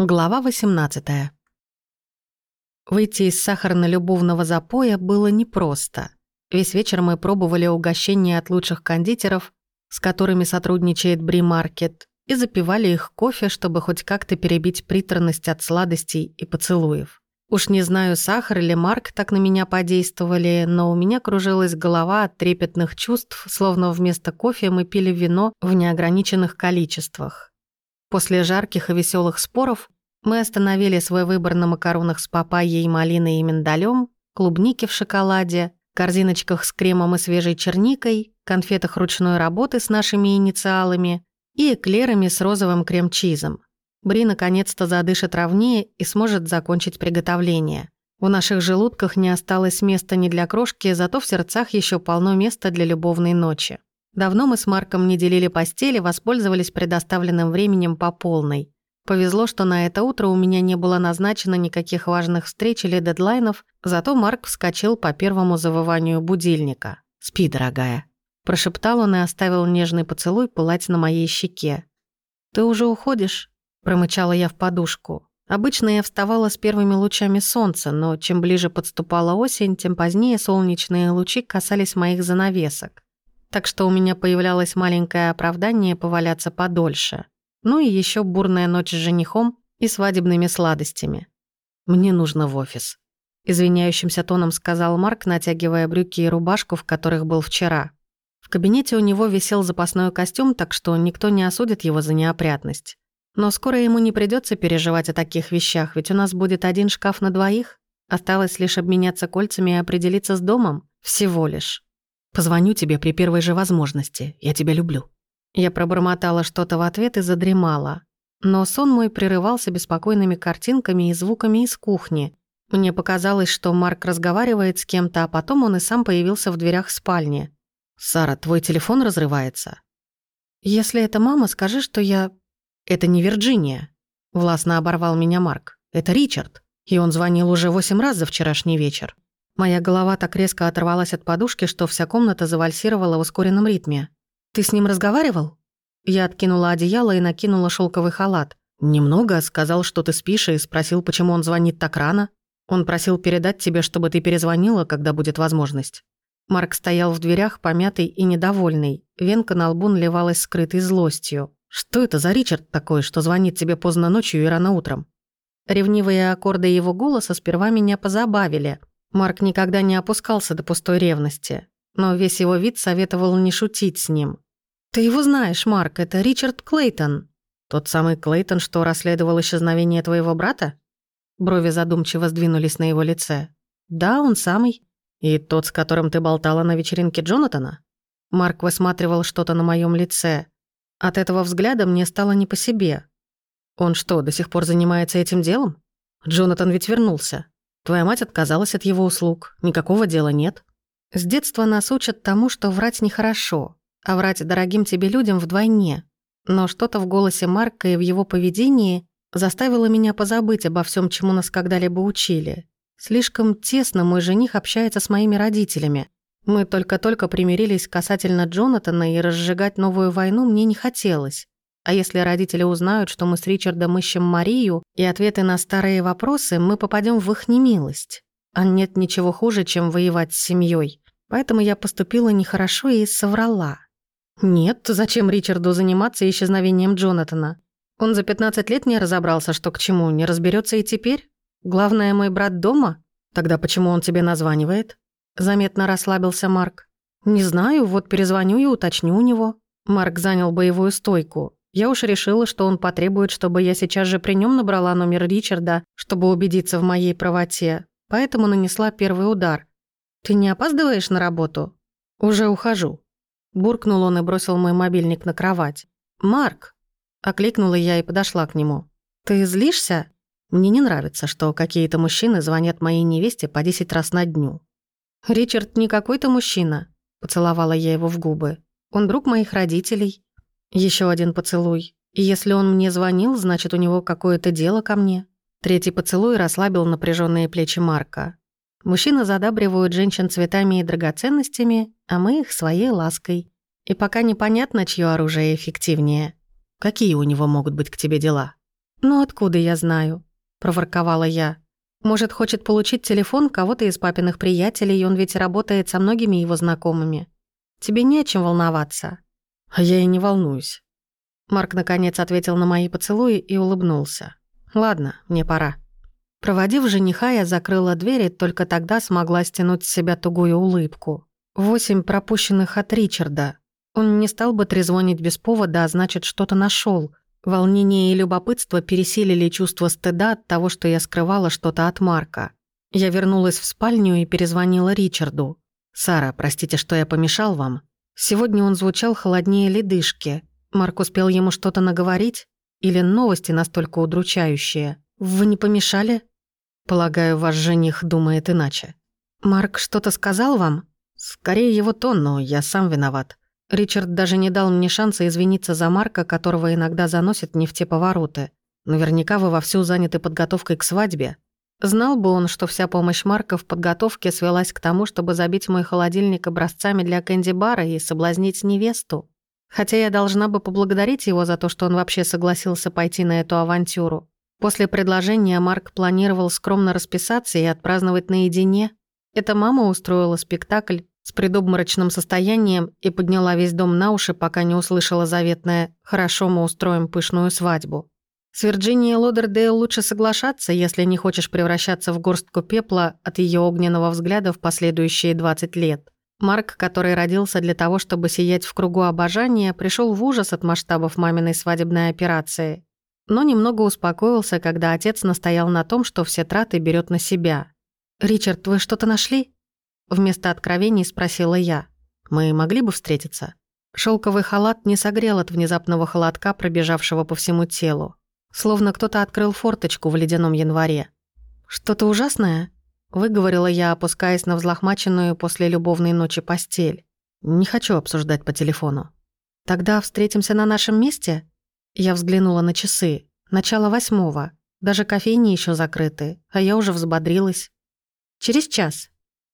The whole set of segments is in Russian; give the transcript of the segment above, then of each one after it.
Глава 18. Выйти из сахарно-любовного запоя было непросто. Весь вечер мы пробовали угощения от лучших кондитеров, с которыми сотрудничает Бри-маркет, и запивали их кофе, чтобы хоть как-то перебить приторность от сладостей и поцелуев. Уж не знаю, сахар или Марк так на меня подействовали, но у меня кружилась голова от трепетных чувств, словно вместо кофе мы пили вино в неограниченных количествах. После жарких и веселых споров мы остановили свой выбор на макаронах с папайей, малиной и миндалем, клубнике в шоколаде, корзиночках с кремом и свежей черникой, конфетах ручной работы с нашими инициалами и эклерами с розовым крем-чизом. Бри наконец-то задышит ровнее и сможет закончить приготовление. В наших желудках не осталось места ни для крошки, зато в сердцах еще полно места для любовной ночи. Давно мы с Марком не делили постели, воспользовались предоставленным временем по полной. Повезло, что на это утро у меня не было назначено никаких важных встреч или дедлайнов, зато Марк вскочил по первому завыванию будильника. «Спи, дорогая», – прошептал он и оставил нежный поцелуй пылать на моей щеке. «Ты уже уходишь?» – промычала я в подушку. Обычно я вставала с первыми лучами солнца, но чем ближе подступала осень, тем позднее солнечные лучи касались моих занавесок так что у меня появлялось маленькое оправдание поваляться подольше. Ну и еще бурная ночь с женихом и свадебными сладостями. «Мне нужно в офис», — извиняющимся тоном сказал Марк, натягивая брюки и рубашку, в которых был вчера. В кабинете у него висел запасной костюм, так что никто не осудит его за неопрятность. Но скоро ему не придется переживать о таких вещах, ведь у нас будет один шкаф на двоих. Осталось лишь обменяться кольцами и определиться с домом. Всего лишь. Позвоню тебе при первой же возможности. Я тебя люблю». Я пробормотала что-то в ответ и задремала. Но сон мой прерывался беспокойными картинками и звуками из кухни. Мне показалось, что Марк разговаривает с кем-то, а потом он и сам появился в дверях спальни. «Сара, твой телефон разрывается?» «Если это мама, скажи, что я...» «Это не Вирджиния», — властно оборвал меня Марк. «Это Ричард, и он звонил уже восемь раз за вчерашний вечер. Моя голова так резко оторвалась от подушки, что вся комната завальсировала в ускоренном ритме. «Ты с ним разговаривал?» Я откинула одеяло и накинула шелковый халат. «Немного, сказал, что ты спишь, и спросил, почему он звонит так рано. Он просил передать тебе, чтобы ты перезвонила, когда будет возможность». Марк стоял в дверях, помятый и недовольный. Венка на лбу наливалась скрытой злостью. «Что это за Ричард такой, что звонит тебе поздно ночью и рано утром?» Ревнивые аккорды его голоса сперва меня позабавили, Марк никогда не опускался до пустой ревности, но весь его вид советовал не шутить с ним. «Ты его знаешь, Марк, это Ричард Клейтон». «Тот самый Клейтон, что расследовал исчезновение твоего брата?» Брови задумчиво сдвинулись на его лице. «Да, он самый. И тот, с которым ты болтала на вечеринке Джонатана?» Марк высматривал что-то на моем лице. От этого взгляда мне стало не по себе. «Он что, до сих пор занимается этим делом? Джонатан ведь вернулся. Твоя мать отказалась от его услуг. Никакого дела нет. С детства нас учат тому, что врать нехорошо, а врать дорогим тебе людям вдвойне. Но что-то в голосе Марка и в его поведении заставило меня позабыть обо всем, чему нас когда-либо учили. Слишком тесно мой жених общается с моими родителями. Мы только-только примирились касательно Джонатана, и разжигать новую войну мне не хотелось. А если родители узнают, что мы с Ричардом ищем Марию и ответы на старые вопросы, мы попадем в их немилость. А нет ничего хуже, чем воевать с семьей. Поэтому я поступила нехорошо и соврала. Нет, зачем Ричарду заниматься исчезновением Джонатана? Он за 15 лет не разобрался, что к чему, не разберется и теперь? Главное, мой брат дома? Тогда почему он тебе названивает? Заметно расслабился Марк. Не знаю, вот перезвоню и уточню у него. Марк занял боевую стойку. Я уж решила, что он потребует, чтобы я сейчас же при нем набрала номер Ричарда, чтобы убедиться в моей правоте. Поэтому нанесла первый удар. «Ты не опаздываешь на работу?» «Уже ухожу». Буркнул он и бросил мой мобильник на кровать. «Марк!» Окликнула я и подошла к нему. «Ты злишься?» Мне не нравится, что какие-то мужчины звонят моей невесте по 10 раз на дню. «Ричард не какой-то мужчина», — поцеловала я его в губы. «Он друг моих родителей. Еще один поцелуй. И если он мне звонил, значит, у него какое-то дело ко мне. Третий поцелуй расслабил напряженные плечи Марка. Мужчины задабривают женщин цветами и драгоценностями, а мы их своей лаской. И пока непонятно, чье оружие эффективнее. Какие у него могут быть к тебе дела? «Ну откуда я знаю?» – проворковала я. «Может, хочет получить телефон кого-то из папиных приятелей, и он ведь работает со многими его знакомыми. Тебе не о чем волноваться». «А я и не волнуюсь». Марк наконец ответил на мои поцелуи и улыбнулся. «Ладно, мне пора». Проводив жениха, я закрыла дверь и только тогда смогла стянуть с себя тугую улыбку. Восемь пропущенных от Ричарда. Он не стал бы трезвонить без повода, а значит, что-то нашел. Волнение и любопытство пересилили чувство стыда от того, что я скрывала что-то от Марка. Я вернулась в спальню и перезвонила Ричарду. «Сара, простите, что я помешал вам». Сегодня он звучал холоднее ледышки. Марк успел ему что-то наговорить? Или новости настолько удручающие? «Вы не помешали?» «Полагаю, ваш жених думает иначе». «Марк что-то сказал вам?» «Скорее его тон, но я сам виноват. Ричард даже не дал мне шанса извиниться за Марка, которого иногда заносит не в те повороты. Наверняка вы вовсю заняты подготовкой к свадьбе. Знал бы он, что вся помощь Марка в подготовке свелась к тому, чтобы забить мой холодильник образцами для кэнди-бара и соблазнить невесту. Хотя я должна бы поблагодарить его за то, что он вообще согласился пойти на эту авантюру. После предложения Марк планировал скромно расписаться и отпраздновать наедине. Эта мама устроила спектакль с предобморочным состоянием и подняла весь дом на уши, пока не услышала заветное «хорошо, мы устроим пышную свадьбу». С Вирджинией Лодердейл лучше соглашаться, если не хочешь превращаться в горстку пепла от ее огненного взгляда в последующие 20 лет. Марк, который родился для того, чтобы сиять в кругу обожания, пришел в ужас от масштабов маминой свадебной операции. Но немного успокоился, когда отец настоял на том, что все траты берет на себя. «Ричард, вы что-то нашли?» Вместо откровений спросила я. «Мы могли бы встретиться?» Шелковый халат не согрел от внезапного холодка, пробежавшего по всему телу. Словно кто-то открыл форточку в ледяном январе. «Что-то ужасное?» Выговорила я, опускаясь на взлохмаченную после любовной ночи постель. «Не хочу обсуждать по телефону». «Тогда встретимся на нашем месте?» Я взглянула на часы. Начало восьмого. Даже кофейни еще закрыты, а я уже взбодрилась. «Через час».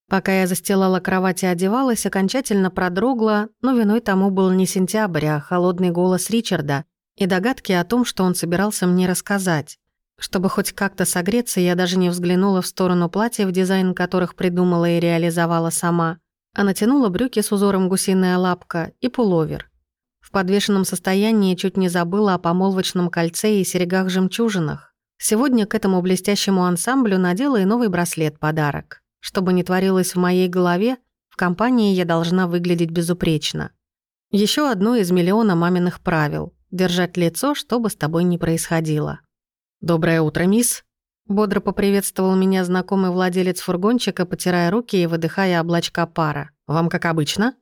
Пока я застилала кровать и одевалась, окончательно продрогла, но виной тому был не сентябрь, а холодный голос Ричарда и догадки о том, что он собирался мне рассказать. Чтобы хоть как-то согреться, я даже не взглянула в сторону платьев, дизайн которых придумала и реализовала сама, а натянула брюки с узором гусиная лапка и пуловер. В подвешенном состоянии чуть не забыла о помолвочном кольце и серегах-жемчужинах. Сегодня к этому блестящему ансамблю надела и новый браслет-подарок. Чтобы не творилось в моей голове, в компании я должна выглядеть безупречно. Еще одно из миллиона маминых правил – держать лицо, что бы с тобой ни происходило. «Доброе утро, мисс!» Бодро поприветствовал меня знакомый владелец фургончика, потирая руки и выдыхая облачка пара. «Вам как обычно?»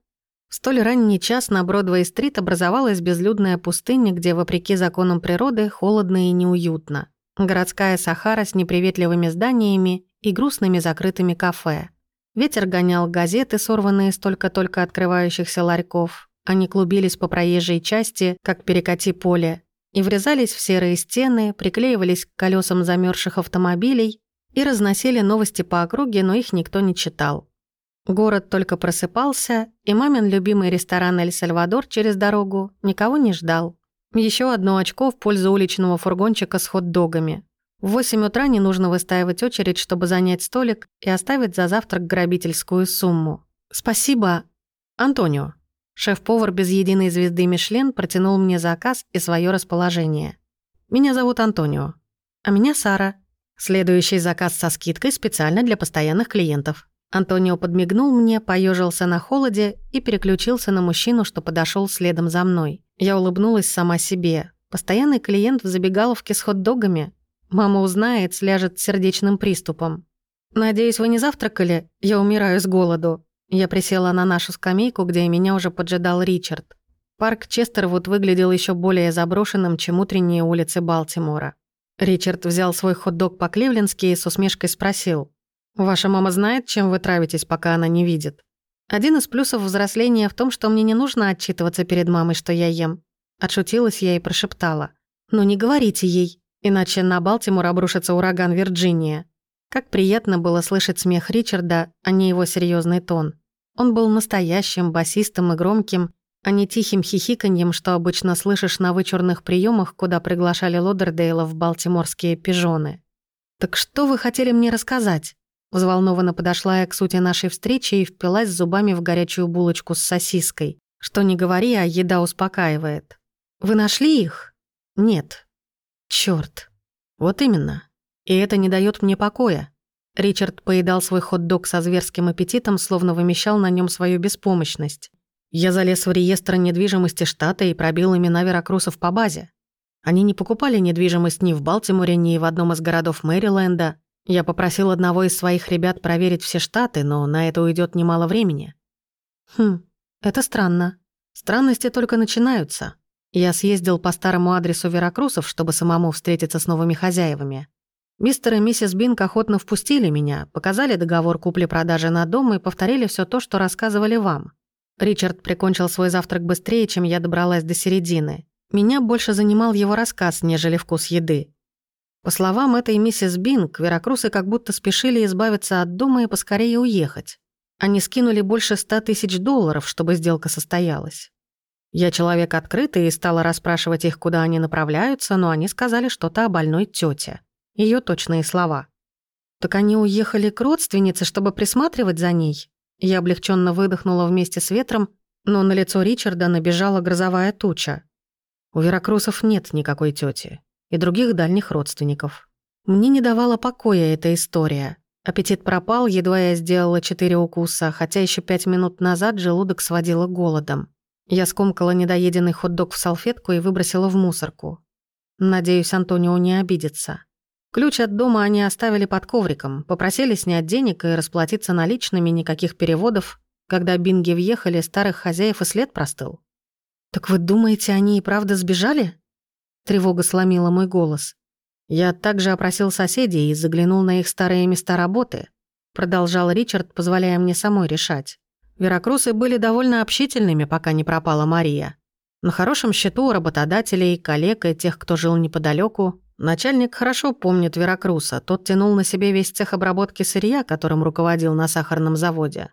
В столь ранний час на Бродвей-стрит образовалась безлюдная пустыня, где, вопреки законам природы, холодно и неуютно. Городская Сахара с неприветливыми зданиями и грустными закрытыми кафе. Ветер гонял газеты, сорванные с только-только открывающихся ларьков. Они клубились по проезжей части, как перекати поле, и врезались в серые стены, приклеивались к колесам замерзших автомобилей и разносили новости по округе, но их никто не читал. Город только просыпался, и мамин любимый ресторан «Эль Сальвадор» через дорогу никого не ждал. Еще одно очко в пользу уличного фургончика с хот-догами. В 8 утра не нужно выстаивать очередь, чтобы занять столик и оставить за завтрак грабительскую сумму. «Спасибо, Антонио». Шеф-повар без единой звезды Мишлен протянул мне заказ и свое расположение. «Меня зовут Антонио. А меня Сара. Следующий заказ со скидкой специально для постоянных клиентов». Антонио подмигнул мне, поежился на холоде и переключился на мужчину, что подошел следом за мной. Я улыбнулась сама себе. Постоянный клиент в забегаловке с хот-догами. Мама узнает, сляжет сердечным приступом. «Надеюсь, вы не завтракали? Я умираю с голоду», я присела на нашу скамейку, где меня уже поджидал Ричард. Парк Честервуд выглядел еще более заброшенным, чем утренние улицы Балтимора. Ричард взял свой хот-дог по-кливлендски и с усмешкой спросил. «Ваша мама знает, чем вы травитесь, пока она не видит?» Один из плюсов взросления в том, что мне не нужно отчитываться перед мамой, что я ем. Отшутилась я и прошептала. «Ну не говорите ей, иначе на Балтимор обрушится ураган Вирджиния». Как приятно было слышать смех Ричарда, а не его серьезный тон. Он был настоящим, басистым и громким, а не тихим хихиканьем, что обычно слышишь на вычурных приемах, куда приглашали Лодердейла в балтиморские пижоны. «Так что вы хотели мне рассказать?» Взволнованно подошла я к сути нашей встречи и впилась зубами в горячую булочку с сосиской. Что не говори, а еда успокаивает. «Вы нашли их?» «Нет». «Чёрт». «Вот именно. И это не дает мне покоя». Ричард поедал свой хот-дог со зверским аппетитом, словно вымещал на нем свою беспомощность. Я залез в реестр недвижимости штата и пробил имена веракрусов по базе. Они не покупали недвижимость ни в Балтиморе, ни в одном из городов Мэриленда. Я попросил одного из своих ребят проверить все штаты, но на это уйдет немало времени. Хм, это странно. Странности только начинаются. Я съездил по старому адресу Веракрусов, чтобы самому встретиться с новыми хозяевами. Мистер и миссис Бинк охотно впустили меня, показали договор купли-продажи на дом и повторили все то, что рассказывали вам. Ричард прикончил свой завтрак быстрее, чем я добралась до середины. Меня больше занимал его рассказ, нежели вкус еды. По словам этой миссис Бинг, веракрусы как будто спешили избавиться от дома и поскорее уехать. Они скинули больше ста тысяч долларов, чтобы сделка состоялась. Я человек открытый и стала расспрашивать их, куда они направляются, но они сказали что-то о больной тете. Ее точные слова. Так они уехали к родственнице, чтобы присматривать за ней? Я облегченно выдохнула вместе с ветром, но на лицо Ричарда набежала грозовая туча. У Веракрусов нет никакой тети и других дальних родственников. Мне не давала покоя эта история. Аппетит пропал, едва я сделала четыре укуса, хотя еще пять минут назад желудок сводило голодом. Я скомкала недоеденный хот-дог в салфетку и выбросила в мусорку. Надеюсь, Антонио не обидится. Ключ от дома они оставили под ковриком, попросили снять денег и расплатиться наличными, никаких переводов. Когда бинги въехали, старых хозяев и след простыл. «Так вы думаете, они и правда сбежали?» Тревога сломила мой голос. Я также опросил соседей и заглянул на их старые места работы. Продолжал Ричард, позволяя мне самой решать. Веракрусы были довольно общительными, пока не пропала Мария. На хорошем счету у работодателей, коллег и тех, кто жил неподалеку. Начальник хорошо помнит Веракруса. Тот тянул на себе весь цех обработки сырья, которым руководил на сахарном заводе.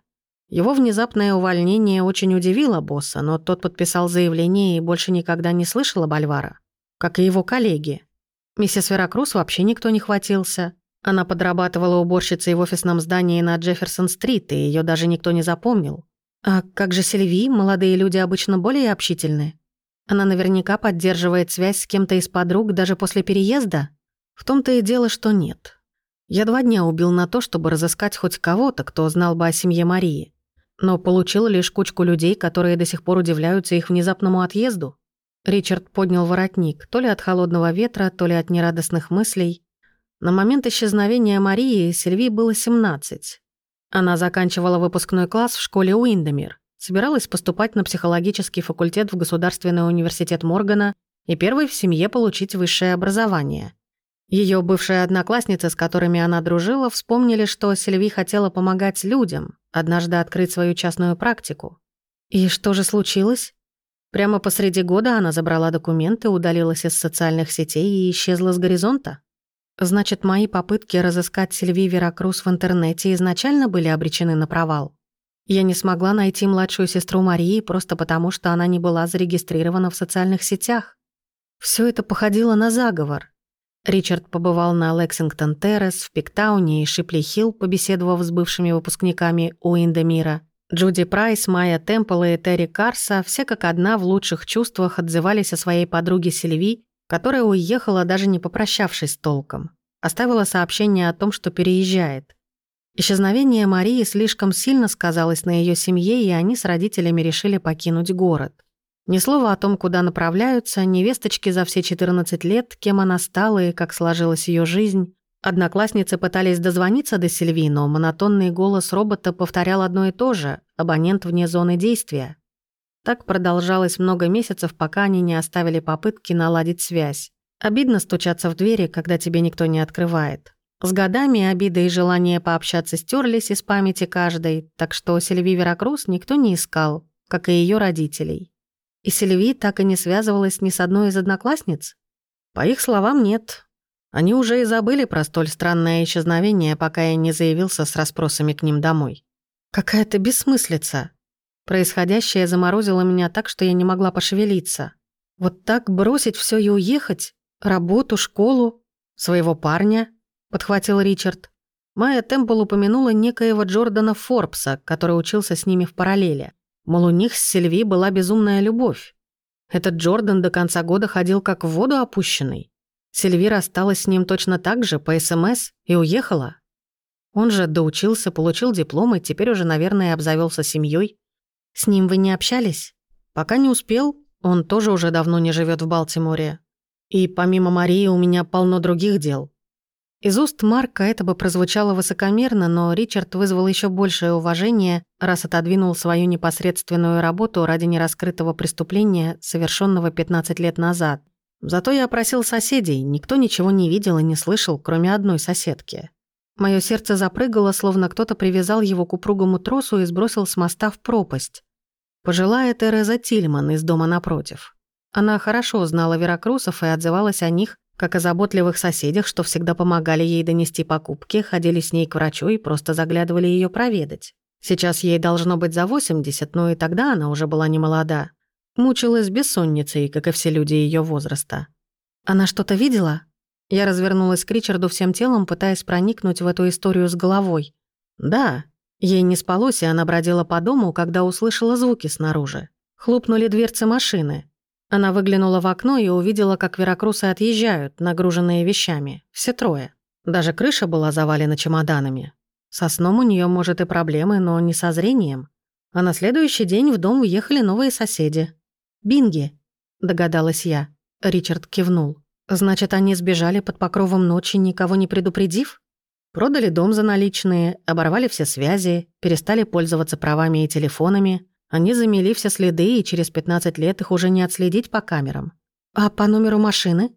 Его внезапное увольнение очень удивило босса, но тот подписал заявление и больше никогда не слышал об Альвара как и его коллеги. Миссис Веракрус вообще никто не хватился. Она подрабатывала уборщицей в офисном здании на Джефферсон-стрит, и ее даже никто не запомнил. А как же Сильви, молодые люди обычно более общительны. Она наверняка поддерживает связь с кем-то из подруг даже после переезда? В том-то и дело, что нет. Я два дня убил на то, чтобы разыскать хоть кого-то, кто знал бы о семье Марии. Но получил лишь кучку людей, которые до сих пор удивляются их внезапному отъезду. Ричард поднял воротник, то ли от холодного ветра, то ли от нерадостных мыслей. На момент исчезновения Марии Сильви было 17. Она заканчивала выпускной класс в школе Уиндемир, собиралась поступать на психологический факультет в Государственный университет Моргана и первой в семье получить высшее образование. Ее бывшие одноклассницы, с которыми она дружила, вспомнили, что Сильви хотела помогать людям, однажды открыть свою частную практику. И что же случилось? Прямо посреди года она забрала документы, удалилась из социальных сетей и исчезла с горизонта. Значит, мои попытки разыскать Сильви Веракрус в интернете изначально были обречены на провал. Я не смогла найти младшую сестру Марии просто потому, что она не была зарегистрирована в социальных сетях. Все это походило на заговор. Ричард побывал на Лексингтон-Террас, в Пиктауне и Шипли-Хилл, побеседовав с бывшими выпускниками Уиндемира. Джуди Прайс, Майя Темпл и Терри Карса все как одна в лучших чувствах отзывались о своей подруге Сильви, которая уехала, даже не попрощавшись толком. Оставила сообщение о том, что переезжает. Исчезновение Марии слишком сильно сказалось на ее семье, и они с родителями решили покинуть город. Ни слова о том, куда направляются, невесточки за все 14 лет, кем она стала и как сложилась ее жизнь, Одноклассницы пытались дозвониться до Сильви, но монотонный голос робота повторял одно и то же – абонент вне зоны действия. Так продолжалось много месяцев, пока они не оставили попытки наладить связь. Обидно стучаться в двери, когда тебе никто не открывает. С годами обида и желание пообщаться стерлись из памяти каждой, так что Сильви Веракрус никто не искал, как и ее родителей. И Сильви так и не связывалась ни с одной из одноклассниц? По их словам, нет. Они уже и забыли про столь странное исчезновение, пока я не заявился с расспросами к ним домой. Какая-то бессмыслица. Происходящее заморозило меня так, что я не могла пошевелиться. Вот так бросить все и уехать? Работу, школу, своего парня? Подхватил Ричард. Майя Темпл упомянула некоего Джордана Форбса, который учился с ними в параллели. Мол, у них с Сильви была безумная любовь. Этот Джордан до конца года ходил как в воду опущенный. Сильви рассталась с ним точно так же, по СМС, и уехала. Он же доучился, получил диплом и теперь уже, наверное, обзавелся семьей. С ним вы не общались? Пока не успел. Он тоже уже давно не живет в Балтиморе. И помимо Марии у меня полно других дел. Из уст Марка это бы прозвучало высокомерно, но Ричард вызвал еще большее уважение, раз отодвинул свою непосредственную работу ради нераскрытого преступления, совершенного 15 лет назад. Зато я опросил соседей, никто ничего не видел и не слышал, кроме одной соседки. Мое сердце запрыгало, словно кто-то привязал его к упругому тросу и сбросил с моста в пропасть. Пожилая Тереза Тильман из дома напротив. Она хорошо знала Веракрусов и отзывалась о них как о заботливых соседях, что всегда помогали ей донести покупки, ходили с ней к врачу и просто заглядывали ее проведать. Сейчас ей должно быть за 80, но и тогда она уже была не молода. Мучилась бессонницей, как и все люди ее возраста. Она что-то видела? Я развернулась к Ричарду всем телом, пытаясь проникнуть в эту историю с головой. Да, ей не спалось, и она бродила по дому, когда услышала звуки снаружи. Хлопнули дверцы машины. Она выглянула в окно и увидела, как веракрусы отъезжают, нагруженные вещами. Все трое. Даже крыша была завалена чемоданами. Со сном у нее может, и проблемы, но не со зрением. А на следующий день в дом уехали новые соседи. «Бинги», — догадалась я. Ричард кивнул. «Значит, они сбежали под покровом ночи, никого не предупредив?» Продали дом за наличные, оборвали все связи, перестали пользоваться правами и телефонами, они замели все следы, и через 15 лет их уже не отследить по камерам. «А по номеру машины?»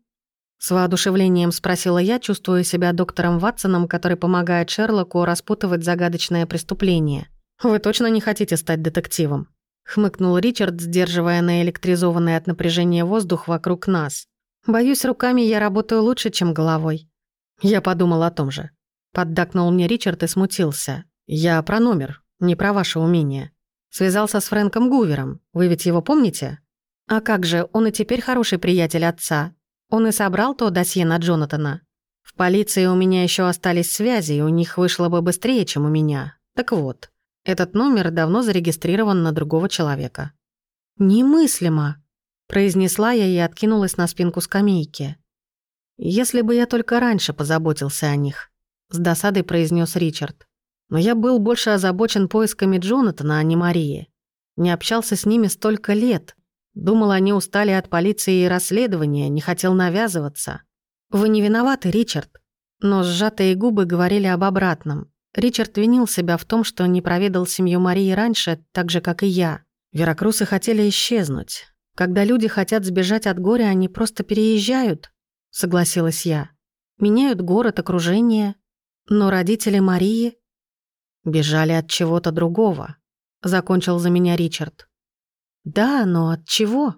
С воодушевлением спросила я, чувствуя себя доктором Ватсоном, который помогает Шерлоку распутывать загадочное преступление. «Вы точно не хотите стать детективом?» Хмыкнул Ричард, сдерживая наэлектризованный от напряжения воздух вокруг нас. «Боюсь, руками я работаю лучше, чем головой». Я подумал о том же. Поддакнул мне Ричард и смутился. «Я про номер, не про ваше умение. Связался с Фрэнком Гувером. Вы ведь его помните? А как же, он и теперь хороший приятель отца. Он и собрал то досье на Джонатана. В полиции у меня еще остались связи, и у них вышло бы быстрее, чем у меня. Так вот, этот номер давно зарегистрирован на другого человека. «Немыслимо», — произнесла я и откинулась на спинку скамейки. «Если бы я только раньше позаботился о них», — с досадой произнес Ричард. Но я был больше озабочен поисками Джонатана, а не Марии. Не общался с ними столько лет. Думал, они устали от полиции и расследования, не хотел навязываться. «Вы не виноваты, Ричард». Но сжатые губы говорили об обратном. Ричард винил себя в том, что не проведал семью Марии раньше, так же, как и я. Веракрусы хотели исчезнуть. Когда люди хотят сбежать от горя, они просто переезжают, согласилась я. Меняют город, окружение. Но родители Марии Бежали от чего-то другого. Закончил за меня Ричард. Да, но от чего?